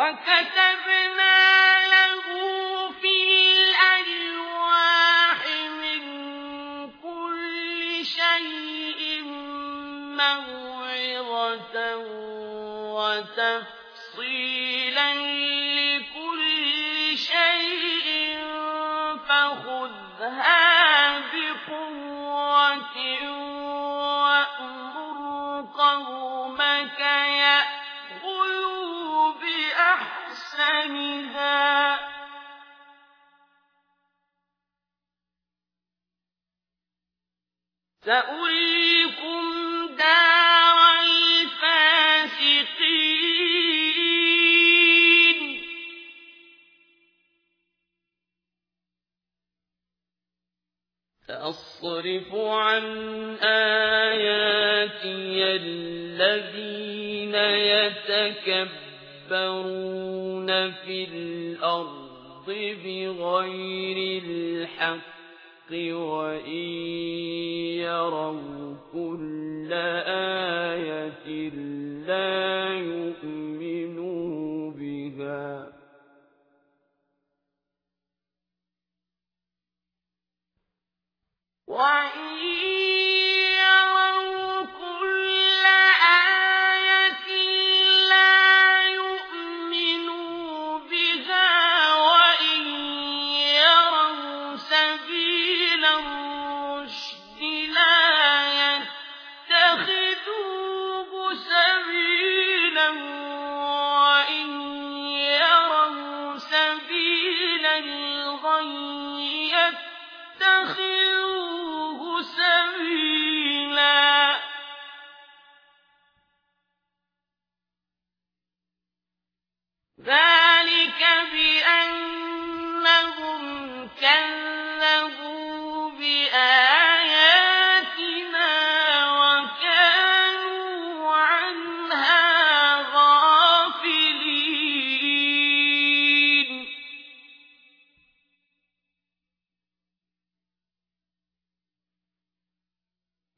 وكتبنا له في الألواح من كل شيء موعظة وتفصيلا لكل شيء فخذها بقوة وأمر قومك يأتي بأحسنها سأريكم دار الفاسقين. سأصرف عن آياتي الذين يتكبرون. في الأرض بغير الحق وإن يروا كل آية لا يؤمنوا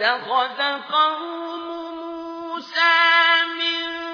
واتخذ قوم موسى من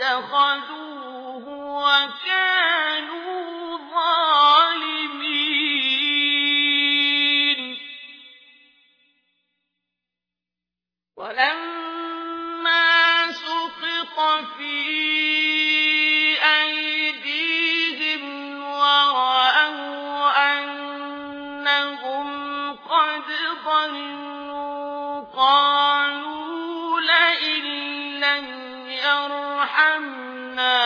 اتخذوه وكانوا ظالمين. ولما سقط في أيديهم ورأوا أنهم قد ضلوا قالوا لئن لم يرحمنا